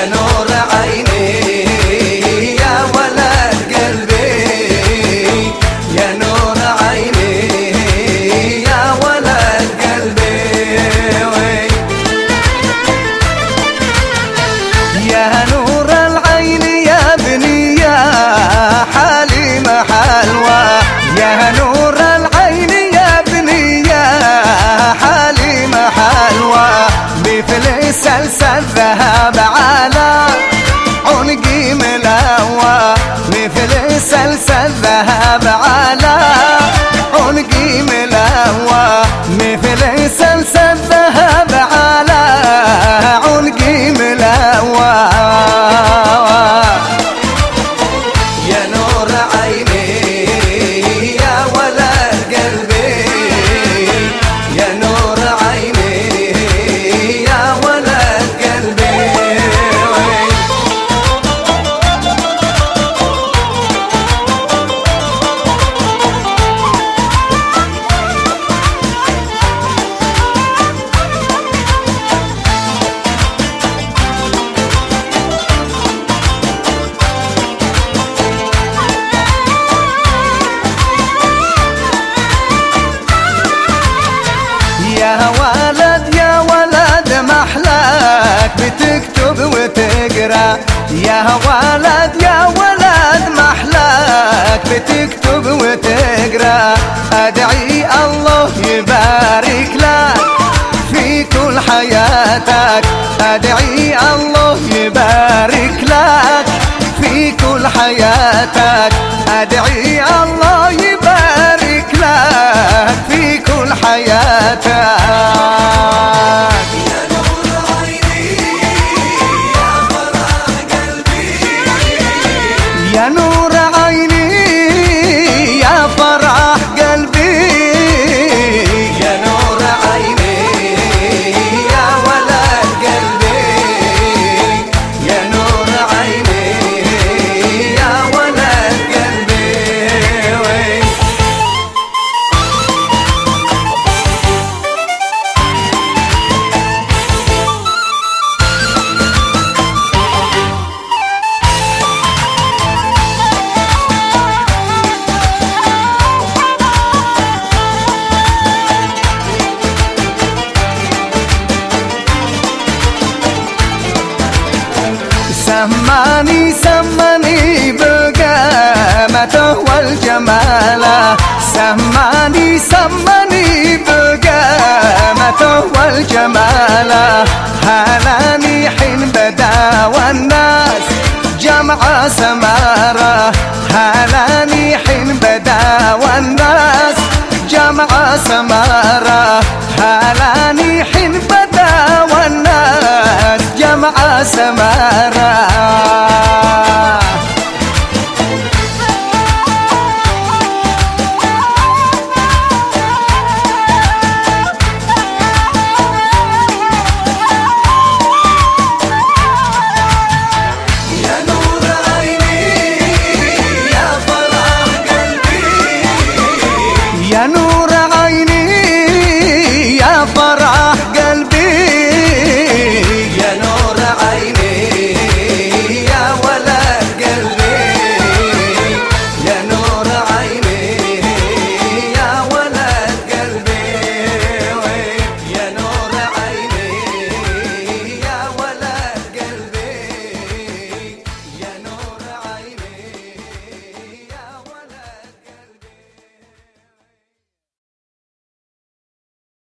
lleno يا ولد يا ولد محلاك بتكتب وتقرأ. أدعي الله يبارك لك في كل حياتك. أدعي الله يبارك لك في كل حياتك. أدعي الله يبارك لك في كل حياتك. بقامته والجمال سماني سماني بقامته والجمال هلاني حين بدا والناس جمع سمارة هلاني حين بدا والناس جمع سمارة هلاني حين بدا والناس جمع سمارة